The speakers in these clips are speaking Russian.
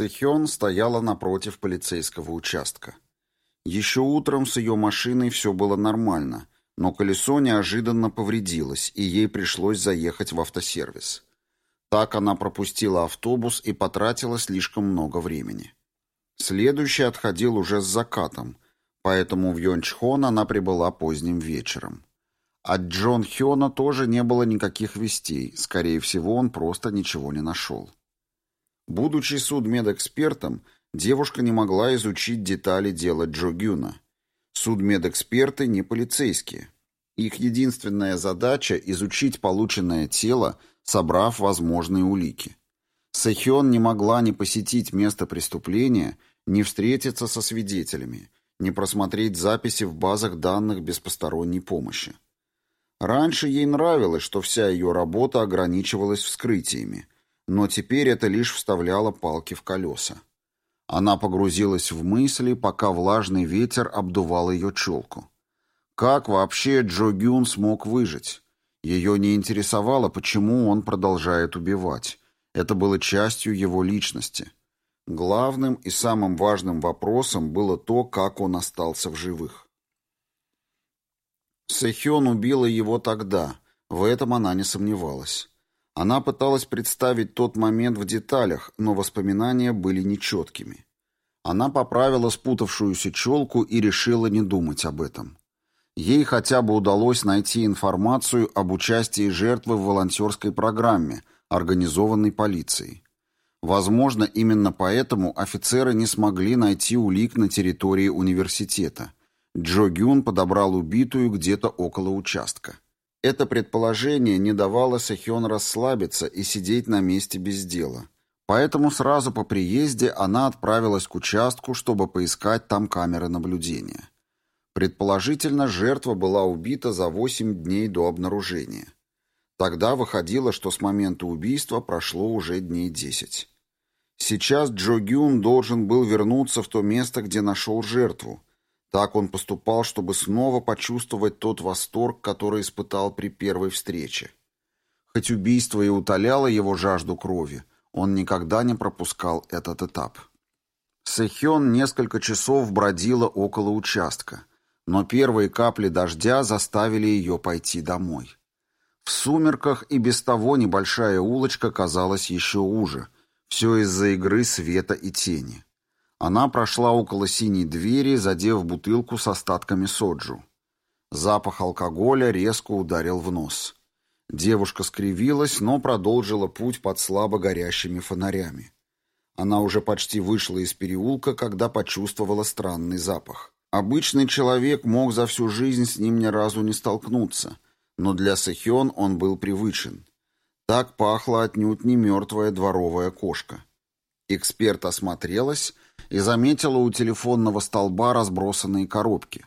Сэхён стояла напротив полицейского участка. Еще утром с ее машиной все было нормально, но колесо неожиданно повредилось, и ей пришлось заехать в автосервис. Так она пропустила автобус и потратила слишком много времени. Следующий отходил уже с закатом, поэтому в Йончхон она прибыла поздним вечером. От Джон Хёна тоже не было никаких вестей, скорее всего, он просто ничего не нашел. Будучи судмедэкспертом, девушка не могла изучить детали дела Джо Гюна. Судмедэксперты не полицейские. Их единственная задача – изучить полученное тело, собрав возможные улики. Сэхён не могла ни посетить место преступления, ни встретиться со свидетелями, ни просмотреть записи в базах данных без посторонней помощи. Раньше ей нравилось, что вся ее работа ограничивалась вскрытиями – но теперь это лишь вставляло палки в колеса. Она погрузилась в мысли, пока влажный ветер обдувал ее челку. Как вообще Джо Гюн смог выжить? Ее не интересовало, почему он продолжает убивать. Это было частью его личности. Главным и самым важным вопросом было то, как он остался в живых. Сэхён убила его тогда, в этом она не сомневалась. Она пыталась представить тот момент в деталях, но воспоминания были нечеткими. Она поправила спутавшуюся челку и решила не думать об этом. Ей хотя бы удалось найти информацию об участии жертвы в волонтерской программе, организованной полицией. Возможно, именно поэтому офицеры не смогли найти улик на территории университета. Джо Гюн подобрал убитую где-то около участка. Это предположение не давало Сэхён расслабиться и сидеть на месте без дела. Поэтому сразу по приезде она отправилась к участку, чтобы поискать там камеры наблюдения. Предположительно, жертва была убита за 8 дней до обнаружения. Тогда выходило, что с момента убийства прошло уже дней 10. Сейчас Джо Гюн должен был вернуться в то место, где нашел жертву, так он поступал, чтобы снова почувствовать тот восторг, который испытал при первой встрече. Хоть убийство и утоляло его жажду крови, он никогда не пропускал этот этап. Сэхён несколько часов бродила около участка, но первые капли дождя заставили ее пойти домой. В сумерках и без того небольшая улочка казалась еще уже, все из-за игры света и тени. Она прошла около синей двери, задев бутылку с остатками соджу. Запах алкоголя резко ударил в нос. Девушка скривилась, но продолжила путь под слабо горящими фонарями. Она уже почти вышла из переулка, когда почувствовала странный запах. Обычный человек мог за всю жизнь с ним ни разу не столкнуться, но для Сэхён он был привычен. Так пахла отнюдь не мертвая дворовая кошка. Эксперт осмотрелась и заметила у телефонного столба разбросанные коробки.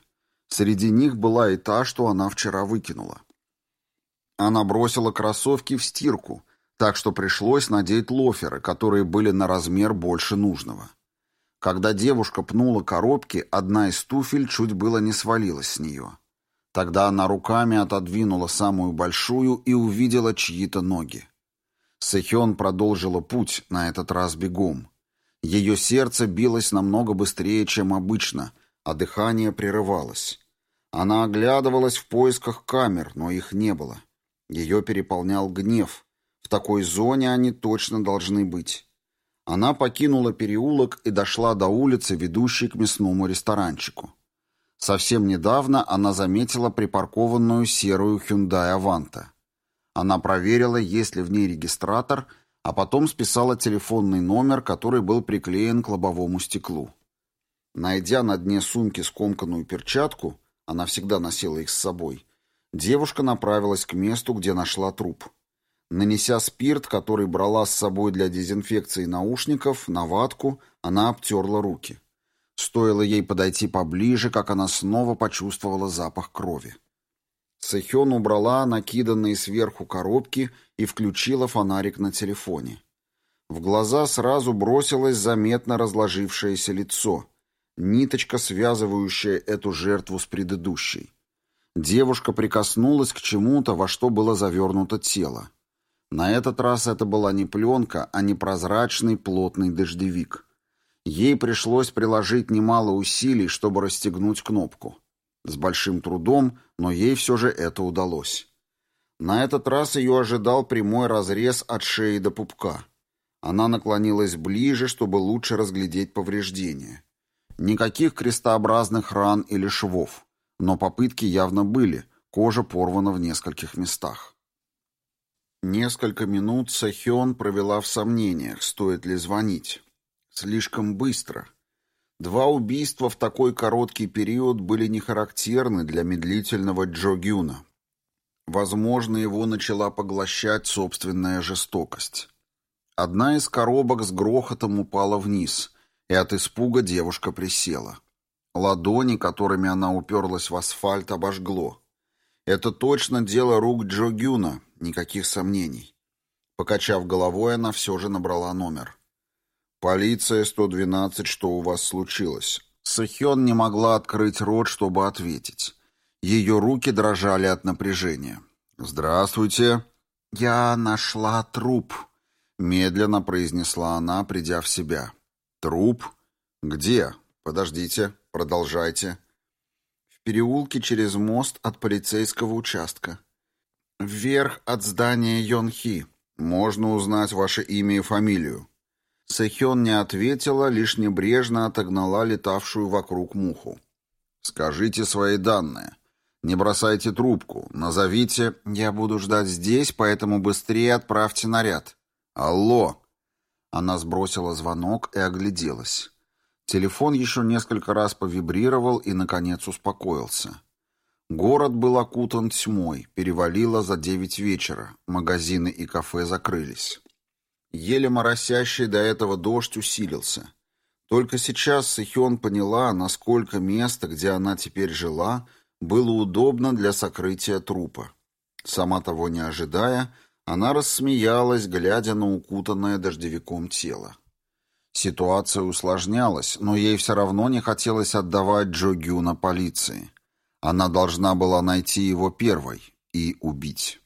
Среди них была и та, что она вчера выкинула. Она бросила кроссовки в стирку, так что пришлось надеть лоферы, которые были на размер больше нужного. Когда девушка пнула коробки, одна из туфель чуть было не свалилась с нее. Тогда она руками отодвинула самую большую и увидела чьи-то ноги. Сэхён продолжила путь, на этот раз бегом. Ее сердце билось намного быстрее, чем обычно, а дыхание прерывалось. Она оглядывалась в поисках камер, но их не было. Ее переполнял гнев. В такой зоне они точно должны быть. Она покинула переулок и дошла до улицы, ведущей к мясному ресторанчику. Совсем недавно она заметила припаркованную серую Hyundai Avanta. Она проверила, есть ли в ней регистратор – а потом списала телефонный номер, который был приклеен к лобовому стеклу. Найдя на дне сумки скомканную перчатку, она всегда носила их с собой, девушка направилась к месту, где нашла труп. Нанеся спирт, который брала с собой для дезинфекции наушников, на ватку, она обтерла руки. Стоило ей подойти поближе, как она снова почувствовала запах крови. Сэхён убрала накиданные сверху коробки и включила фонарик на телефоне. В глаза сразу бросилось заметно разложившееся лицо, ниточка, связывающая эту жертву с предыдущей. Девушка прикоснулась к чему-то, во что было завернуто тело. На этот раз это была не пленка, а непрозрачный плотный дождевик. Ей пришлось приложить немало усилий, чтобы расстегнуть кнопку. С большим трудом, но ей все же это удалось. На этот раз ее ожидал прямой разрез от шеи до пупка. Она наклонилась ближе, чтобы лучше разглядеть повреждения. Никаких крестообразных ран или швов, но попытки явно были, кожа порвана в нескольких местах. Несколько минут Сахион провела в сомнениях, стоит ли звонить. Слишком быстро. Два убийства в такой короткий период были не характерны для медлительного Джо Гюна. Возможно, его начала поглощать собственная жестокость. Одна из коробок с грохотом упала вниз, и от испуга девушка присела. Ладони, которыми она уперлась в асфальт, обожгло. Это точно дело рук Джо Гюна, никаких сомнений. Покачав головой, она все же набрала номер. «Полиция 112, что у вас случилось?» Сахён не могла открыть рот, чтобы ответить. Ее руки дрожали от напряжения. «Здравствуйте». «Я нашла труп», — медленно произнесла она, придя в себя. «Труп? Где? Подождите, продолжайте». «В переулке через мост от полицейского участка. Вверх от здания Йонхи. Можно узнать ваше имя и фамилию». Сэхён не ответила, лишь небрежно отогнала летавшую вокруг муху. «Скажите свои данные. Не бросайте трубку. Назовите. Я буду ждать здесь, поэтому быстрее отправьте наряд. Алло!» Она сбросила звонок и огляделась. Телефон еще несколько раз повибрировал и, наконец, успокоился. Город был окутан тьмой, перевалило за девять вечера, магазины и кафе закрылись. Еле моросящий до этого дождь усилился. Только сейчас Сихён поняла, насколько место, где она теперь жила, было удобно для сокрытия трупа. Сама того не ожидая, она рассмеялась, глядя на укутанное дождевиком тело. Ситуация усложнялась, но ей все равно не хотелось отдавать Джо Гюна полиции. Она должна была найти его первой и убить.